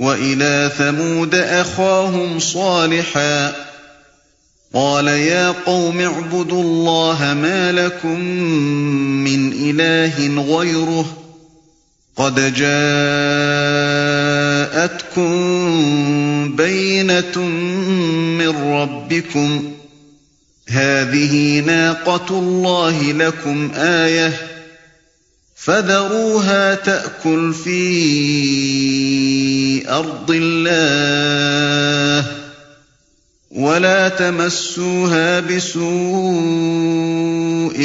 وَإِلَى ثَمُودَ أَخَاهُمْ صَالِحًا قَالَ يَا قَوْمِ اعْبُدُوا اللَّهَ مَا لَكُمْ مِنْ إِلَٰهٍ غَيْرُهُ قَدْ جَاءَتْكُمْ بَيِّنَةٌ مِّن رَّبِّكُمْ ۖ هَٰذِهِ نَاقَةُ اللَّهِ لَكُمْ آيَةً فَذَرُوهَا تَأْكُلْ فِي أَرْضِ اللَّهِ وَلَا تَمَسُّوهَا بِسُوءٍ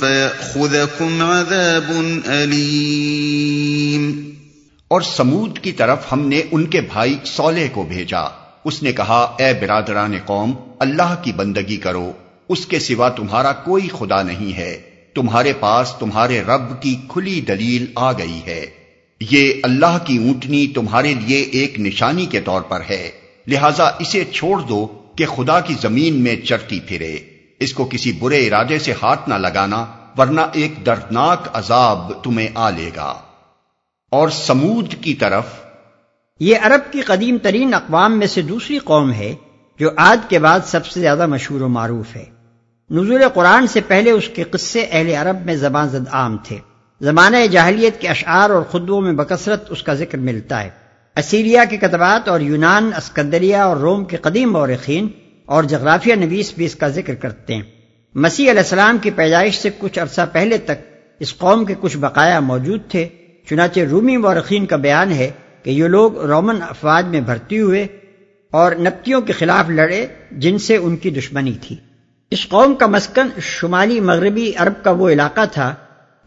فَيَأْخُذَكُمْ عَذَابٌ أَلِيمٌ۔ اور سمود کی طرف ہم نے ان کے بھائی صالح کو بھیجا۔ اس نے کہا، اے برادران قوم، اللہ کی بندگی کرو، اس کے سوا تمہارا کوئی خدا نہیں ہے۔ تمہارے پاس تمہارے رب کی کھلی دلیل آ گئی ہے۔ یہ اللہ کی اونٹنی تمہارے لیے ایک نشانی کے طور پر ہے۔ لہذا اسے چھوڑ دو کہ خدا کی زمین میں چرتی پھرے۔ اس کو کسی برے ارادے سے ہاتھ نہ لگانا، ورنہ ایک دردناک عذاب تمہیں آ لے گا۔ اور سمود کی طرف، یہ عرب کی قدیم ترین اقوام میں سے دوسری قوم ہے جو آج کے بعد سب سے زیادہ مشہور و معروف ہے۔ نزول قرآن سے پہلے اس کے قصے اہل عرب میں زبان زد عام تھے۔ زمانہ جاہلیت کے اشعار اور خدووں میں بکثرت اس کا ذکر ملتا ہے۔ اسیریا کے کتبات اور یونان اسکندریا اور روم کے قدیم مورخین اور جغرافیہ نویس بھی اس کا ذکر کرتے ہیں۔ مسیح علیہ السلام کی پیدائش سے کچھ عرصہ پہلے تک اس قوم کے کچھ بقایا موجود تھے۔ چنانچہ رومی مورخین کا بیان ہے کہ یہ لوگ رومن افواج میں بھرتی ہوئے اور نپتیوں کے خلاف لڑے جن سے ان کی دشمنی تھی۔ اس قوم کا مسکن شمالی مغربی عرب کا وہ علاقہ تھا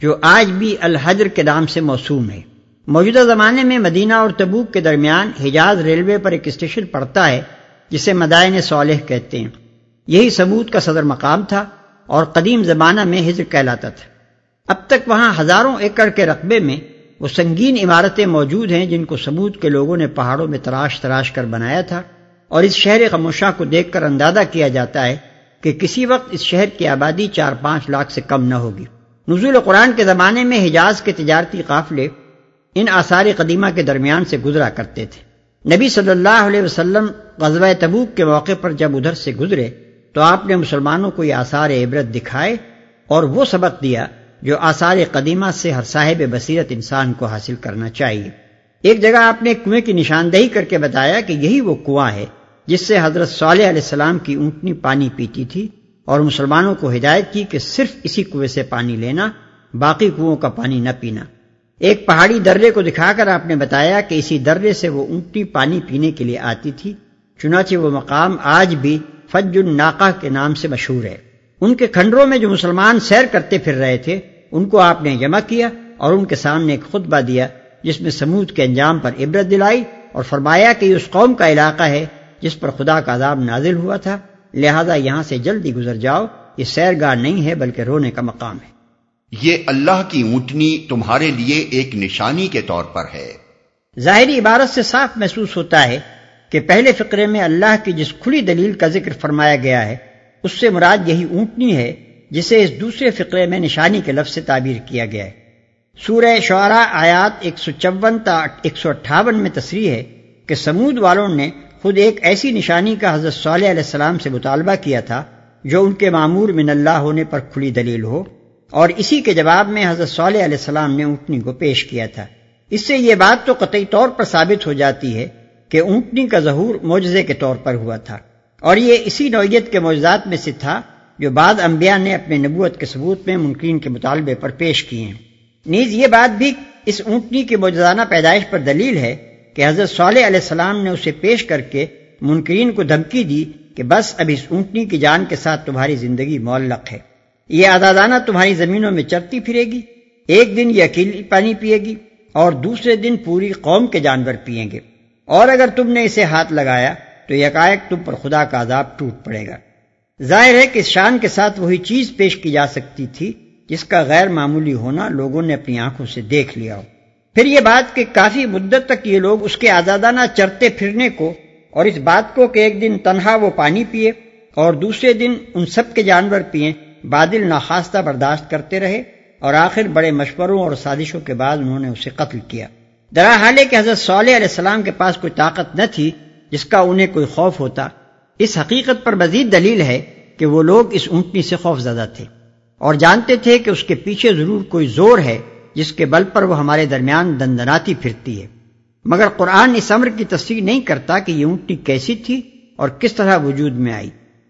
جو آج بھی الحجر کے نام سے موسوم ہے۔ موجودہ زمانے میں مدینہ اور تبوک کے درمیان حجاز ریلوے پر ایک اسٹیشن پڑتا ہے، جسے مدائن صالح کہتے ہیں۔ یہی ثبوت کا صدر مقام تھا اور قدیم زمانہ میں ہجر کہلاتا تھا۔ اب تک وہاں ہزاروں ایکڑ کے رقبے میں وہ سنگین عمارتیں موجود ہیں جن کو ثبوت کے لوگوں نے پہاڑوں میں تراش تراش کر بنایا تھا اور اس شہر خموشہ کو دیکھ کر اندازہ کیا جاتا ہے کہ کسی وقت اس شہر کی آبادی چار پانچ لاکھ سے کم نہ ہوگی۔ نزول قرآن کے زمانے میں حجاز کے تجارتی قافلے ان آثار قدیمہ کے درمیان سے گزرا کرتے تھے۔ نبی صلی اللہ علیہ وسلم غزوہ تبوک کے موقع پر جب ادھر سے گزرے تو آپ نے مسلمانوں کو یہ آثار عبرت دکھائے اور وہ سبق دیا جو آثار قدیمہ سے ہر صاحب بصیرت انسان کو حاصل کرنا چاہیے۔ ایک جگہ آپ نے کنویں کی نشاندہی کر کے بتایا کہ یہی وہ کنواں ہے۔ جس سے حضرت صالح علیہ السلام کی اونٹنی پانی پیتی تھی اور مسلمانوں کو ہدایت کی کہ صرف اسی کنویں سے پانی لینا، باقی کنووں کا پانی نہ پینا۔ ایک پہاڑی درے کو دکھا کر آپ نے بتایا کہ اسی درے سے وہ اونٹی پانی پینے کے لیے آتی تھی، چنانچہ وہ مقام آج بھی فج الناقہ کے نام سے مشہور ہے۔ ان کے کھنڈروں میں جو مسلمان سیر کرتے پھر رہے تھے، ان کو آپ نے جمع کیا اور ان کے سامنے ایک خطبہ دیا، جس میں سمود کے انجام پر عبرت دلائی اور فرمایا کہ یہ اس قوم کا علاقہ ہے جس پر خدا کا عذاب نازل ہوا تھا لہذا یہاں سے جلدی گزر جاؤ یہ سیر گاہ نہیں ہے بلکہ رونے کا مقام ہے۔ یہ اللہ کی اونٹنی تمہارے لیے ایک نشانی کے طور پر ہے۔ ظاہری عبارت سے صاف محسوس ہوتا ہے کہ پہلے فقرے میں اللہ کی جس کھلی دلیل کا ذکر فرمایا گیا ہے اس سے مراد یہی اونٹنی ہے جسے اس دوسرے فقرے میں نشانی کے لفظ سے تعبیر کیا گیا ہے۔ سورہ شعراء آیات ایک سو چون تا ایک سو اٹھاون میں تصریح ہے کہ سمود والوں نے خود ایک ایسی نشانی کا حضرت صالح علیہ السلام سے مطالبہ کیا تھا جو ان کے معمور من اللہ ہونے پر کھلی دلیل ہو، اور اسی کے جواب میں حضرت صالح علیہ السلام نے اونٹنی کو پیش کیا تھا۔ اس سے یہ بات تو قطعی طور پر ثابت ہو جاتی ہے کہ اونٹنی کا ظہور معجزے کے طور پر ہوا تھا۔ اور یہ اسی نوعیت کے معجزات میں سے تھا جو بعد انبیاء نے اپنے نبوت کے ثبوت میں منکرین کے مطالبے پر پیش کیے ہیں۔ نیز یہ بات بھی اس اونٹنی کی موجزانہ پیدائش پر دلیل ہے کہ حضرت صالح علیہ السلام نے اسے پیش کر کے منکرین کو دھمکی دی کہ بس اب اس اونٹنی کی جان کے ساتھ تمہاری زندگی معلق ہے۔ یہ آزادانہ تمہاری زمینوں میں چرتی پھرے گی۔ ایک دن یہ اکیلی پانی پیے گی اور دوسرے دن پوری قوم کے جانور پیئیں گے۔ اور اگر تم نے اسے ہاتھ لگایا تو یکائک تم پر خدا کا عذاب ٹوٹ پڑے گا۔ ظاہر ہے کہ اس شان کے ساتھ وہی چیز پیش کی جا سکتی تھی جس کا غیر معمولی ہونا لوگوں نے اپنی آنکھوں سے دیکھ لیا ہو۔ پھر یہ بات کہ کافی مدت تک یہ لوگ اس کے آزادانہ چرتے پھرنے کو اور اس بات کو کہ ایک دن تنہا وہ پانی پیے اور دوسرے دن ان سب کے جانور پیئیں بادل ناخواستہ برداشت کرتے رہے اور آخر بڑے مشوروں اور سازشوں کے بعد انہوں نے اسے قتل کیا۔ درا حال کہ حضرت صالح علیہ السلام کے پاس کوئی طاقت نہ تھی جس کا انہیں کوئی خوف ہوتا، اس حقیقت پر مزید دلیل ہے کہ وہ لوگ اس اونٹنی سے خوف زدہ تھے اور جانتے تھے کہ اس کے پیچھے ضرور کوئی زور ہے جس کے بل پر وہ ہمارے درمیان دندناتی پھرتی ہے۔ مگر قرآن اس امر کی تصویر نہیں کرتا کہ یہ اونٹنی کیسی تھی اور کس طرح وجود میں آئی۔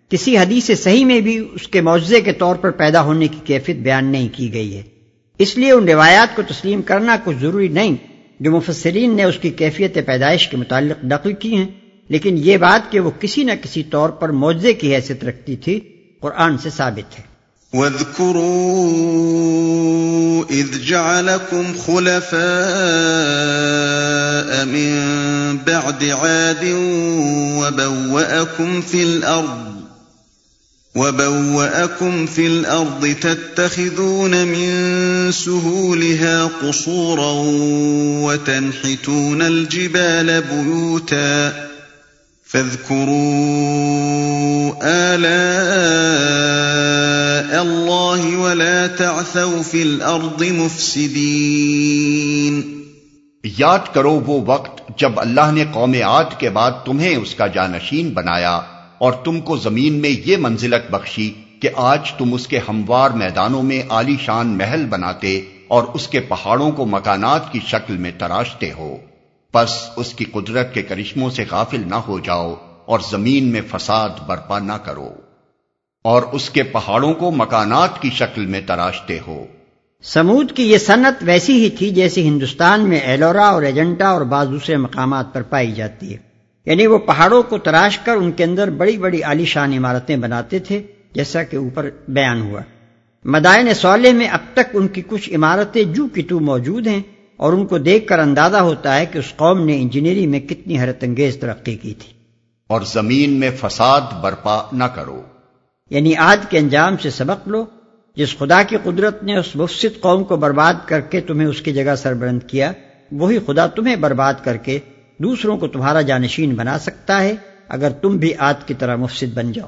کسی حدیث صحیح میں بھی اس کے معجزے کے طور پر پیدا ہونے کی کیفیت بیان نہیں کی گئی ہے۔ اس لیے ان روایات کو تسلیم کرنا کچھ ضروری نہیں جو مفسرین نے اس کی کیفیت پیدائش کے متعلق نقل کی ہیں، لیکن یہ بات کہ وہ کسی نہ کسی طور پر معجزے کی حیثیت رکھتی تھی قرآن سے ثابت ہے۔ وَاذْكُرُوا إِذْ جَعَلَكُمْ خُلَفَاءَ مِن بَعْدِ عَادٍ وَبَوَّأَكُمْ فِي الْأَرْضِ وَبَوَّأَكُمْ فِي الْأَرْضِ تَتَّخِذُونَ مِن سُهُولِهَا قُصُورًا وَتَنْحِتُونَ الْجِبَالَ بُيُوتًا فاذكروا آلاء الله ولا تعثوا في الأرض مفسدين. یاد کرو وہ وقت جب اللہ نے قوم عاد کے بعد تمہیں اس کا جانشین بنایا اور تم کو زمین میں یہ منزلت بخشی کہ آج تم اس کے ہموار میدانوں میں عالی شان محل بناتے اور اس کے پہاڑوں کو مکانات کی شکل میں تراشتے ہو۔ پس اس کی قدرت کے کرشموں سے غافل نہ ہو جاؤ اور زمین میں فساد برپا نہ کرو۔ اور اس کے پہاڑوں کو مکانات کی شکل میں تراشتے ہو۔ سمود کی یہ صنعت ویسی ہی تھی جیسی ہندوستان میں ایلورا اور ایجنٹا اور بعض دوسرے مقامات پر پائی جاتی ہے۔ یعنی وہ پہاڑوں کو تراش کر ان کے اندر بڑی بڑی عالی شان عمارتیں بناتے تھے جیسا کہ اوپر بیان ہوا۔ مدائن سولے میں اب تک ان کی کچھ عمارتیں جو کی تو موجود ہیں اور ان کو دیکھ کر اندازہ ہوتا ہے کہ اس قوم نے انجینئرنگ میں کتنی حیرت انگیز ترقی کی تھی۔ اور زمین میں فساد برپا نہ کرو۔ یعنی آج کے انجام سے سبق لو، جس خدا کی قدرت نے اس مفسد قوم کو برباد کر کے تمہیں اس کی جگہ سربرند کیا، وہی خدا تمہیں برباد کر کے دوسروں کو تمہارا جانشین بنا سکتا ہے، اگر تم بھی آج کی طرح مفسد بن جاؤ۔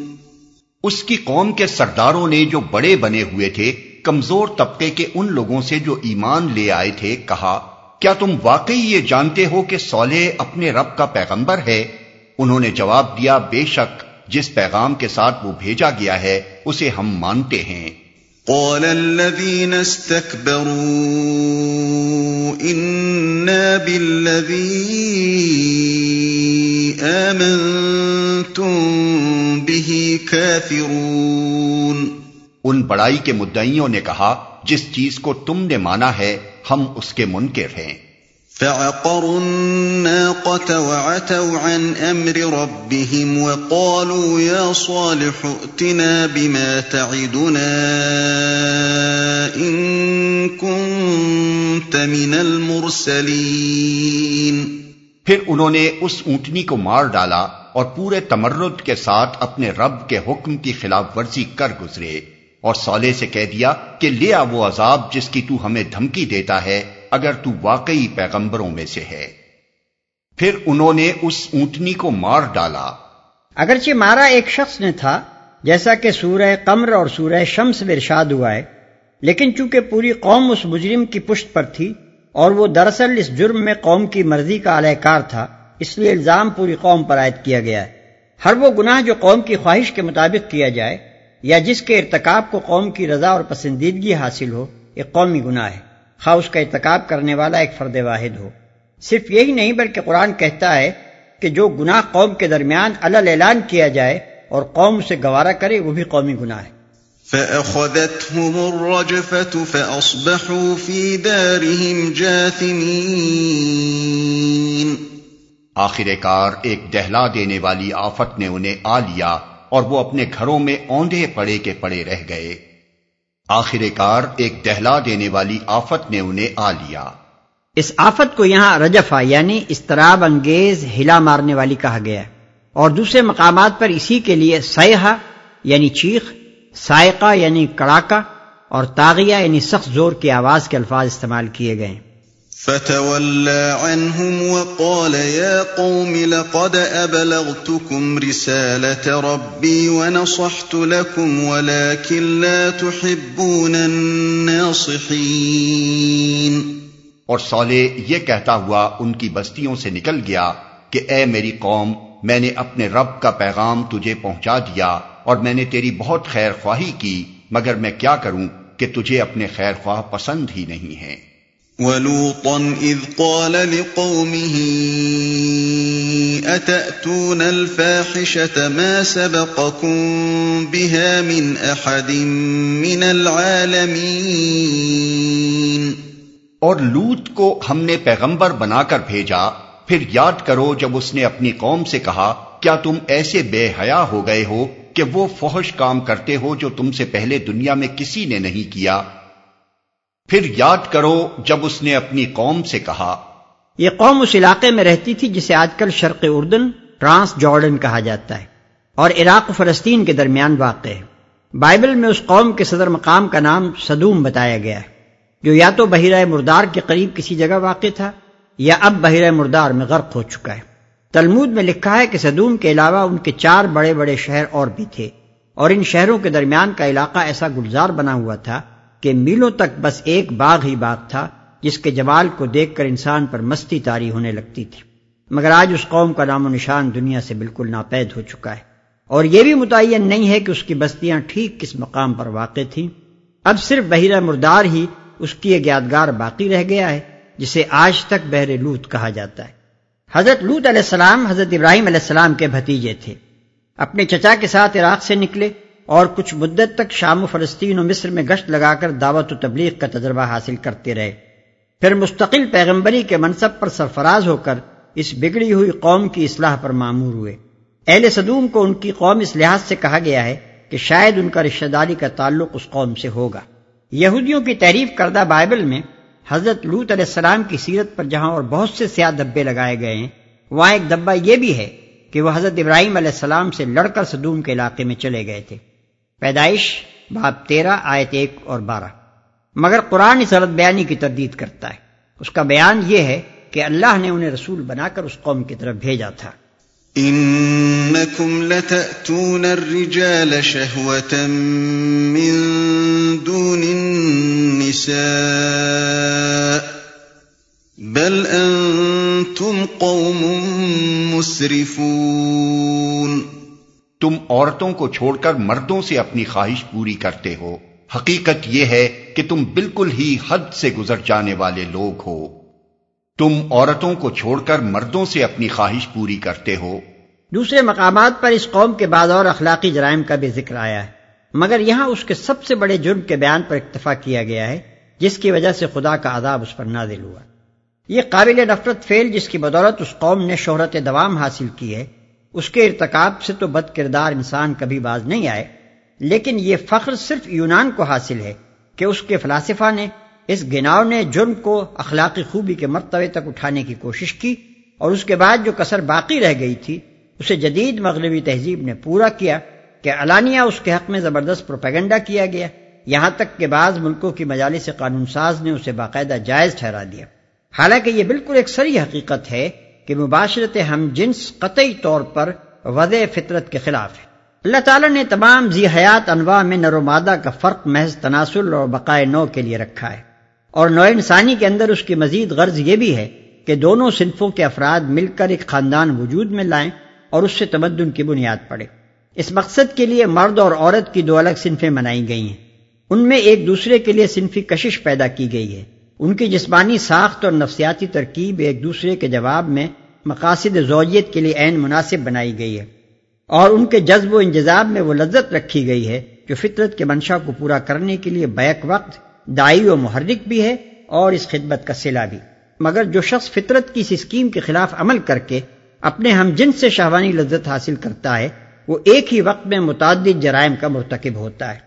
اس کی قوم کے سرداروں نے جو بڑے بنے ہوئے تھے، کمزور طبقے کے ان لوگوں سے جو ایمان لے آئے تھے، کہا، کیا تم واقعی یہ جانتے ہو کہ سولح اپنے رب کا پیغمبر ہے؟ انہوں نے جواب دیا، بے شک، جس پیغام کے ساتھ وہ بھیجا گیا ہے، اسے ہم مانتے ہیں۔ قال الذين استكبروا بالذي ان بڑائی کے مدعیوں نے کہا جس چیز کو تم نے مانا ہے ہم اس کے منکر ہیں۔ فعقروا الناقة وعتوا عن أمر ربهم وقالوا يا صالح ائتنا بما تعدنا إن كنت من المرسلين۔ پھر انہوں نے اس اونٹنی کو مار ڈالا اور پورے تمرد کے ساتھ اپنے رب کے حکم کی خلاف ورزی کر گزرے۔ اور سولے سے کہہ دیا کہ لیا وہ عذاب جس کی تو ہمیں دھمکی دیتا ہے، اگر تو واقعی پیغمبروں میں سے ہے۔ پھر انہوں نے اس اونٹنی کو مار ڈالا۔ اگرچہ مارا ایک شخص نے تھا، جیسا کہ سورہ قمر اور سورہ شمس میں ارشاد ہوا ہے، لیکن چونکہ پوری قوم اس مجرم کی پشت پر تھی اور وہ دراصل اس جرم میں قوم کی مرضی کا اعلی کار تھا، اس لیے الزام پوری قوم پر عائد کیا گیا۔ ہے ہر وہ گناہ جو قوم کی خواہش کے مطابق کیا جائے یا جس کے ارتکاب کو قوم کی رضا اور پسندیدگی حاصل ہو ایک قومی گناہ ہے۔ خواہ اس کا ارتکاب کرنے والا ایک فرد واحد ہو۔ صرف یہی نہیں بلکہ قرآن کہتا ہے کہ جو گناہ قوم کے درمیان الل اعلان کیا جائے اور قوم اسے گوارا کرے وہ بھی قومی گناہ ہے۔ فَأَخَذَتْهُمُ الرَّجْفَةُ فَأَصْبَحُوا فِي دَارِهِمْ جَاثِمِينَ۔ آخر کار ایک دہلا دینے والی آفت نے انہیں آ لیا۔ اور وہ اپنے گھروں میں اوندے پڑے کے پڑے رہ گئے۔ آخر کار ایک دہلا دینے والی آفت نے انہیں آ لیا۔ اس آفت کو یہاں رجفا یعنی استراب انگیز ہلا مارنے والی کہا گیا اور دوسرے مقامات پر اسی کے لیے سیاح یعنی چیخ، سائقہ یعنی کڑاکا اور تاغیہ یعنی سخت زور کی آواز کے الفاظ استعمال کیے گئے۔ فتولى عنهم وقال يا قوم لقد أبلغتكم رسالة ربي ونصحت لكم ولكن لا تحبون الناصحين اور صالح یہ کہتا ہوا ان کی بستیوں سے نکل گیا کہ اے میری قوم، میں نے اپنے رب کا پیغام تجھے پہنچا دیا اور میں نے تیری بہت خیر خواہی کی، مگر میں کیا کروں کہ تجھے اپنے خیر خواہ پسند ہی نہیں ہیں؟ وَلُوطًا إِذْ قَالَ لِقَوْمِهِ أَتَأْتُونَ الْفَاحِشَةَ مَا سَبَقَكُمْ بِهَا مِنْ أَحَدٍ مِنَ الْعَالَمِينَ؟ اور لوت کو ہم نے پیغمبر بنا کر بھیجا، پھر یاد کرو جب اس نے اپنی قوم سے کہا، کیا تم ایسے بے حیا ہو گئے ہو کہ وہ فوہش کام کرتے ہو جو تم سے پہلے دنیا میں کسی نے نہیں کیا؟ پھر یاد کرو جب اس نے اپنی قوم سے کہا۔ یہ قوم اس علاقے میں رہتی تھی جسے آج کل شرق اردن ٹرانس جارڈن کہا جاتا ہے اور عراق و فلسطین کے درمیان واقع ہے۔ بائبل میں اس قوم کے صدر مقام کا نام صدوم بتایا گیا ہے، جو یا تو بحیرہ مردار کے قریب کسی جگہ واقع تھا، یا اب بحیرہ مردار میں غرق ہو چکا ہے۔ تلمود میں لکھا ہے کہ صدوم کے علاوہ ان کے چار بڑے بڑے شہر اور بھی تھے اور ان شہروں کے درمیان کا علاقہ ایسا گلزار بنا ہوا تھا کہ میلوں تک بس ایک باغ ہی باغ تھا، جس کے جوال کو دیکھ کر انسان پر مستی تاری ہونے لگتی تھی۔ مگر آج اس قوم کا نام و نشان دنیا سے بالکل ناپید ہو چکا ہے۔ اور یہ بھی متعین نہیں ہے کہ اس کی بستیاں ٹھیک کس مقام پر واقع تھیں۔ اب صرف بحیرہ مردار ہی اس کی ایک یادگار باقی رہ گیا ہے، جسے آج تک بحر لوت کہا جاتا ہے۔ حضرت لوت علیہ السلام، حضرت ابراہیم علیہ السلام کے بھتیجے تھے۔ اپنے چچا کے ساتھ عراق سے نکلے۔ اور کچھ مدت تک شام و فلسطین و مصر میں گشت لگا کر دعوت و تبلیغ کا تجربہ حاصل کرتے رہے۔ پھر مستقل پیغمبری کے منصب پر سرفراز ہو کر اس بگڑی ہوئی قوم کی اصلاح پر معمور ہوئے۔ اہل صدوم کو ان کی قوم اس لحاظ سے کہا گیا ہے کہ شاید ان کا رشتہ داری کا تعلق اس قوم سے ہوگا۔ یہودیوں کی تعریف کردہ بائبل میں حضرت لوت علیہ السلام کی سیرت پر جہاں اور بہت سے سیاہ دبے لگائے گئے ہیں، وہاں ایک دبا یہ بھی ہے کہ وہ حضرت ابراہیم علیہ السلام سے لڑ کر صدوم کے علاقے میں چلے گئے تھے۔ پیدائش باب تیرہ، آیت ایک اور بارہ۔ مگر قرآن اس غلط بیانی کی تردید کرتا ہے۔ اس کا بیان یہ ہے کہ اللہ نے انہیں رسول بنا کر اس قوم کی طرف بھیجا تھا۔ انکم لتأتون الرجال شہوة من دون النساء، بل انتم قوم مسرفون۔ تم عورتوں کو چھوڑ کر مردوں سے اپنی خواہش پوری کرتے ہو۔ حقیقت یہ ہے کہ تم بالکل ہی حد سے گزر جانے والے لوگ ہو۔ تم عورتوں کو چھوڑ کر مردوں سے اپنی خواہش پوری کرتے ہو۔ دوسرے مقامات پر اس قوم کے بعد اور اخلاقی جرائم کا بھی ذکر آیا ہے۔ مگر یہاں اس کے سب سے بڑے جرم کے بیان پر اکتفا کیا گیا ہے، جس کی وجہ سے خدا کا عذاب اس پر نازل ہوا۔ یہ قابل نفرت فیل جس کی بدولت اس قوم نے شہرت دوام حاصل کی ہے اس کے ارتکاب سے تو بد کردار انسان کبھی باز نہیں آئے، لیکن یہ فخر صرف یونان کو حاصل ہے کہ اس کے فلاسفہ نے اس گناؤ نے جرم کو اخلاقی خوبی کے مرتبے تک اٹھانے کی کوشش کی اور اس کے بعد جو کسر باقی رہ گئی تھی، اسے جدید مغربی تہذیب نے پورا کیا کہ علانیہ اس کے حق میں زبردست پروپیگنڈا کیا گیا، یہاں تک کہ بعض ملکوں کی مجالس قانون ساز نے اسے باقاعدہ جائز ٹھہرا دیا۔ حالانکہ یہ بالکل ایک سری حقیقت ہے کہ مباشرت ہم جنس قطعی طور پر وضع فطرت کے خلاف ہے اللہ تعالیٰ نے تمام ذی حیات انواع میں نر و مادہ کا فرق محض تناسل اور بقائے نو کے لیے رکھا ہے۔ اور نو انسانی کے اندر اس کی مزید غرض یہ بھی ہے کہ دونوں صنفوں کے افراد مل کر ایک خاندان وجود میں لائیں اور اس سے تمدن کی بنیاد پڑے۔ اس مقصد کے لیے مرد اور عورت کی دو الگ صنفیں منائی گئی ہیں۔ ان میں ایک دوسرے کے لیے صنفی کشش پیدا کی گئی ہے۔ ان کی جسمانی ساخت اور نفسیاتی ترکیب ایک دوسرے کے جواب میں مقاصد زوجیت کے لیے عین مناسب بنائی گئی ہے اور ان کے جذب و انجذاب میں وہ لذت رکھی گئی ہے جو فطرت کے منشا کو پورا کرنے کے لیے بیک وقت، دائی و محرک بھی ہے اور اس خدمت کا سلا بھی۔ مگر جو شخص فطرت کی اس اسکیم کے خلاف عمل کر کے اپنے ہم جن سے شہوانی لذت حاصل کرتا ہے، وہ ایک ہی وقت میں متعدد جرائم کا مرتکب ہوتا ہے۔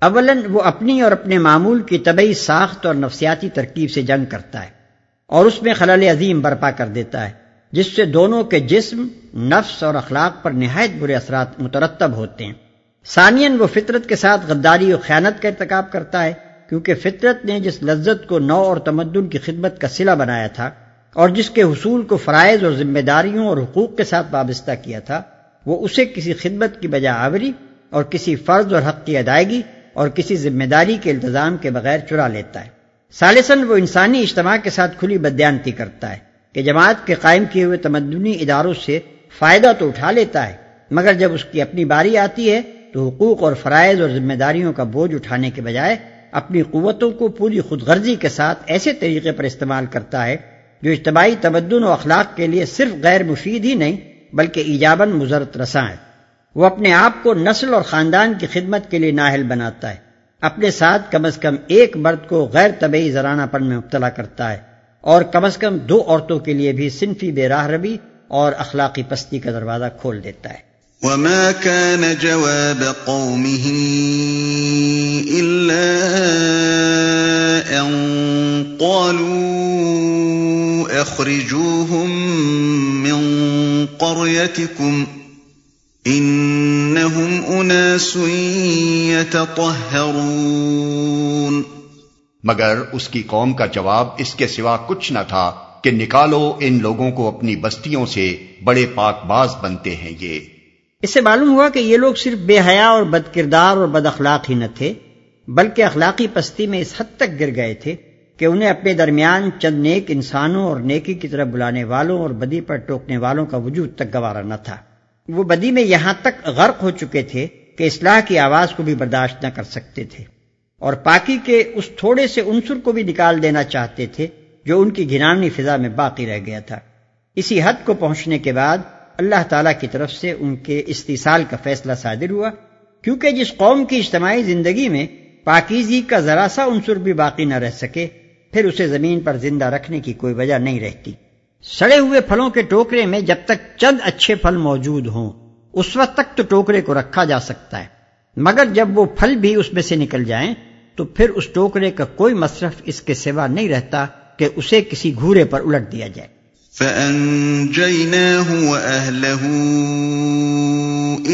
اولن وہ اپنی اور اپنے معمول کی طبعی ساخت اور نفسیاتی ترکیب سے جنگ کرتا ہے اور اس میں خلل عظیم برپا کر دیتا ہے۔ جس سے دونوں کے جسم، نفس اور اخلاق پر نہایت برے اثرات مترتب ہوتے ہیں۔ ثانین وہ فطرت کے ساتھ غداری و خیانت کا ارتکاب کرتا ہے، کیونکہ فطرت نے جس لذت کو نو اور تمدن کی خدمت کا سلا بنایا تھا اور جس کے حصول کو فرائض اور ذمہ داریوں اور حقوق کے ساتھ وابستہ کیا تھا، وہ اسے کسی خدمت کی بجا آوری اور کسی فرض اور حق کی ادائیگی اور کسی ذمہ داری کے التظام کے بغیر چرا لیتا ہے۔ سالسن وہ انسانی اجتماع کے ساتھ کھلی بدیانتی کرتا ہے۔ کہ جماعت کے قائم کیے ہوئے تمدنی اداروں سے فائدہ تو اٹھا لیتا ہے، مگر جب اس کی اپنی باری آتی ہے تو حقوق اور فرائض اور ذمہ داریوں کا بوجھ اٹھانے کے بجائے اپنی قوتوں کو پوری خود غرضی کے ساتھ ایسے طریقے پر استعمال کرتا ہے جو اجتماعی تمدن و اخلاق کے لیے صرف غیر مفید ہی نہیں، بلکہ ایجابن مزرت رساں ہے۔ وہ اپنے آپ کو نسل اور خاندان کی خدمت کے لیے ناہل بناتا ہے۔ اپنے ساتھ کم از کم ایک مرد کو غیر طبعی زرانہ پن میں مبتلا کرتا ہے۔ اور کم از کم دو عورتوں کے لیے بھی صنفی بے راہ ربی اور اخلاقی پستی کا دروازہ کھول دیتا ہے۔ وما كان جواب قومه إلا أن قالوا أخرجوهم من قريتكم إنهم أناس يتطهرون مگر اس کی قوم کا جواب اس کے سوا کچھ نہ تھا کہ نکالو ان لوگوں کو اپنی بستیوں سے بڑے پاک باز بنتے ہیں یہ۔ اس سے معلوم ہوا کہ یہ لوگ صرف بے حیا اور بد کردار اور بد اخلاق ہی نہ تھے، بلکہ اخلاقی پستی میں اس حد تک گر گئے تھے کہ انہیں اپنے درمیان چند نیک انسانوں اور نیکی کی طرف بلانے والوں اور بدی پر ٹوکنے والوں کا وجود تک گوارا نہ تھا۔ وہ بدی میں یہاں تک غرق ہو چکے تھے کہ اصلاح کی آواز کو بھی برداشت نہ کر سکتے تھے۔ اور پاکی کے اس تھوڑے سے عنصر کو بھی نکال دینا چاہتے تھے جو ان کی گھنانی فضا میں باقی رہ گیا تھا۔ اسی حد کو پہنچنے کے بعد اللہ تعالیٰ کی طرف سے ان کے استحصال کا فیصلہ صادر ہوا، کیونکہ جس قوم کی اجتماعی زندگی میں پاکیزی کا ذرا سا عنصر بھی باقی نہ رہ سکے، پھر اسے زمین پر زندہ رکھنے کی کوئی وجہ نہیں رہتی۔ سڑے ہوئے پھلوں کے ٹوکرے میں جب تک چند اچھے پھل موجود ہوں، اس وقت تک تو ٹوکرے کو رکھا جا سکتا ہے۔ مگر جب وہ پھل بھی اس میں سے نکل جائیں، تو پھر اس ٹوکرے کا کوئی مصرف اس کے سوا نہیں رہتا کہ اسے کسی گھورے پر الٹ دیا جائے۔ فَأَنجَيْنَاهُ وَأَهْلَهُ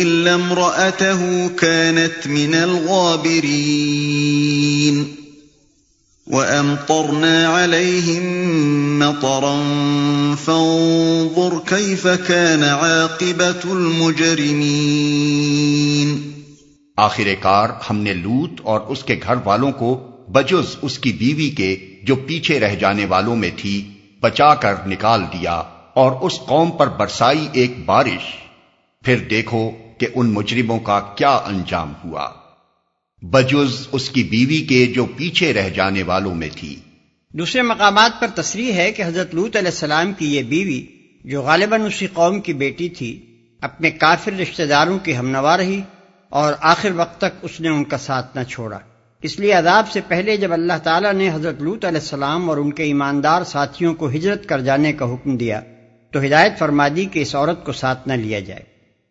إِلَّا امْرَأَتَهُ كَانَتْ مِنَ الْغَابِرِينَ وَأَمْطَرْنَا عَلَيْهِمْ مَطَرًا فَانظُرْ كَيْفَ كَانَ عَاقِبَةُ الْمُجْرِمِينَ آخر کار ہم نے لوت اور اس کے گھر والوں کو بجز اس کی بیوی کے جو پیچھے رہ جانے والوں میں تھی، بچا کر نکال دیا اور اس قوم پر برسائی ایک بارش۔ پھر دیکھو کہ ان مجرموں کا کیا انجام ہوا۔ بجز اس کی بیوی کے جو پیچھے رہ جانے والوں میں تھی۔ دوسرے مقامات پر تصریح ہے کہ حضرت لوت علیہ السلام کی یہ بیوی، جو غالباً اسی قوم کی بیٹی تھی، اپنے کافر رشتہ داروں کی ہمنوا رہی۔ اور آخر وقت تک اس نے ان کا ساتھ نہ چھوڑا۔ اس لیے عذاب سے پہلے جب اللہ تعالیٰ نے حضرت لوت علیہ السلام اور ان کے ایماندار ساتھیوں کو ہجرت کر جانے کا حکم دیا تو ہدایت فرما دی کہ اس عورت کو ساتھ نہ لیا جائے۔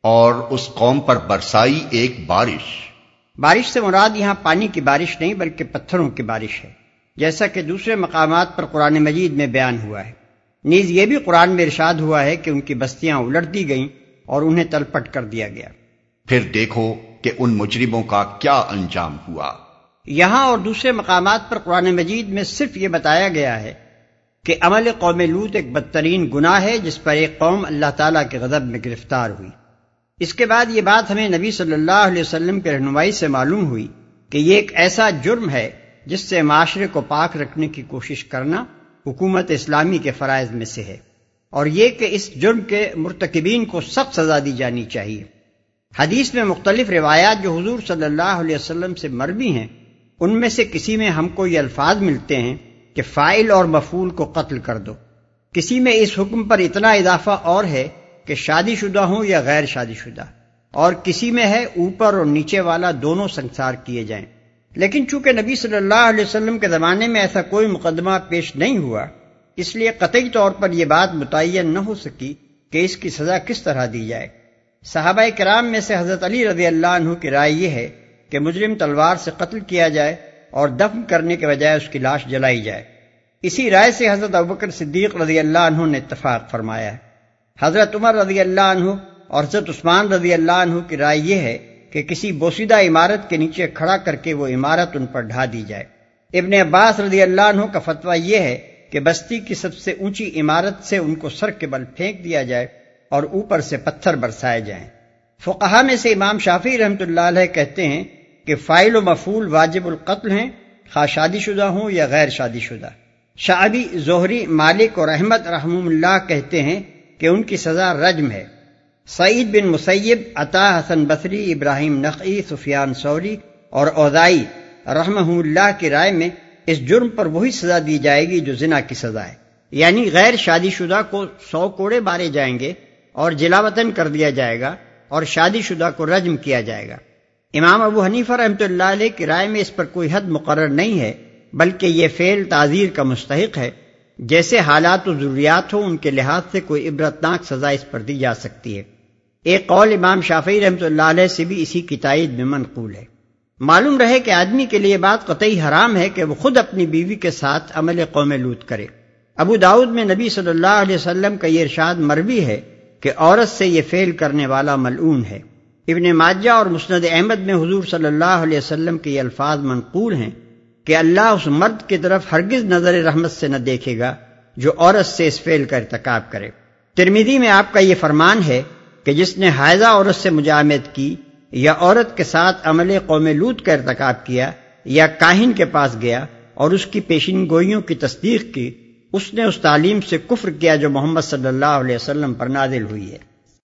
اور اس قوم پر برسائی ایک بارش۔ بارش سے مراد یہاں پانی کی بارش نہیں بلکہ پتھروں کی بارش ہے۔ جیسا کہ دوسرے مقامات پر قرآن مجید میں بیان ہوا ہے۔ نیز یہ بھی قرآن میں ارشاد ہوا ہے کہ ان کی بستیاں الٹ دی گئیں اور انہیں تلپٹ کر دیا گیا۔ پھر دیکھو کہ ان مجرموں کا کیا انجام ہوا۔ یہاں اور دوسرے مقامات پر قرآن مجید میں صرف یہ بتایا گیا ہے کہ عمل قوم لوت ایک بدترین گناہ ہے جس پر ایک قوم اللہ تعالیٰ کے غضب میں گرفتار ہوئی۔ اس کے بعد یہ بات ہمیں نبی صلی اللہ علیہ وسلم کے رہنمائی سے معلوم ہوئی کہ یہ ایک ایسا جرم ہے جس سے معاشرے کو پاک رکھنے کی کوشش کرنا حکومت اسلامی کے فرائض میں سے ہے اور یہ کہ اس جرم کے مرتکبین کو سخت سزا دی جانی چاہیے۔ حدیث میں مختلف روایات جو حضور صلی اللہ علیہ وسلم سے مربی ہیں، ان میں سے کسی میں ہم کو یہ الفاظ ملتے ہیں کہ فائل اور مفول کو قتل کر دو۔ کسی میں اس حکم پر اتنا اضافہ اور ہے کہ شادی شدہ ہوں یا غیر شادی شدہ۔ اور کسی میں ہے اوپر اور نیچے والا دونوں سنسار کیے جائیں۔ لیکن چونکہ نبی صلی اللہ علیہ وسلم کے زمانے میں ایسا کوئی مقدمہ پیش نہیں ہوا، اس لیے قطعی طور پر یہ بات متعین نہ ہو سکی کہ اس کی سزا کس طرح دی جائے۔ صحابہ کرام میں سے حضرت علی رضی اللہ عنہ کی رائے یہ ہے کہ مجرم تلوار سے قتل کیا جائے اور دفن کرنے کے بجائے اس کی لاش جلائی جائے۔ اسی رائے سے حضرت ابکر صدیق رضی اللہ عنہ نے اتفاق فرمایا ہے۔ حضرت عمر رضی اللہ عنہ اور حضرت عثمان رضی اللہ عنہ کی رائے یہ ہے کہ کسی بوسیدہ عمارت کے نیچے کھڑا کر کے وہ عمارت ان پر ڈھا دی جائے۔ ابن عباس رضی اللہ عنہ کا فتویٰ یہ ہے کہ بستی کی سب سے اونچی عمارت سے ان کو سر کے بل پھینک دیا جائے۔ اور اوپر سے پتھر برسائے جائیں۔ فقہا میں سے امام شافی رحمۃ اللہ علیہ کہتے ہیں کہ فائل و مفول واجب القتل ہیں، خواہ شادی شدہ ہوں یا غیر شادی شدہ۔ شعبی زہری مالک اور احمد رحم اللہ کہتے ہیں کہ ان کی سزا رجم ہے۔ سعید بن مسیب، عطا حسن بصری، ابراہیم نقی سفیان سوری اور اوزائی رحمہ اللہ کی رائے میں اس جرم پر وہی سزا دی جائے گی جو زنا کی سزا ہے۔ یعنی غیر شادی شدہ کو سو کوڑے مارے جائیں گے اور جلا وطن کر دیا جائے گا اور شادی شدہ کو رجم کیا جائے گا۔ امام ابو حنیفہ رحمۃ اللہ علیہ کی رائے میں اس پر کوئی حد مقرر نہیں ہے، بلکہ یہ فعل تعزیر کا مستحق ہے۔ جیسے حالات و ضروریات ہوں، ان کے لحاظ سے کوئی عبرتناک سزا اس پر دی جا سکتی ہے۔ ایک قول امام شافعی رحمۃ اللہ علیہ سے بھی اسی کی تائید میں منقول ہے۔ معلوم رہے کہ آدمی کے لیے بات قطعی حرام ہے کہ وہ خود اپنی بیوی کے ساتھ عمل قوم لوت کرے۔ ابو داود میں نبی صلی اللہ علیہ وسلم کا یہ ارشاد مروی ہے کہ عورت سے یہ فعل کرنے والا ملعون ہے۔ ابن ماجہ اور مسند احمد میں حضور صلی اللہ علیہ وسلم کے یہ الفاظ منقول ہیں کہ اللہ اس مرد کی طرف ہرگز نظر رحمت سے نہ دیکھے گا جو عورت سے اس فعل کا ارتکاب کرے۔ ترمیدی میں آپ کا یہ فرمان ہے کہ جس نے حائضہ عورت سے مجامد کی یا عورت کے ساتھ عمل قوم لوت کا ارتکاب کیا یا کاہن کے پاس گیا اور اس کی پیشین گوئیوں کی تصدیق کی اس نے اس تعلیم سے کفر کیا جو محمد صلی اللہ علیہ وسلم پر نازل ہوئی ہے۔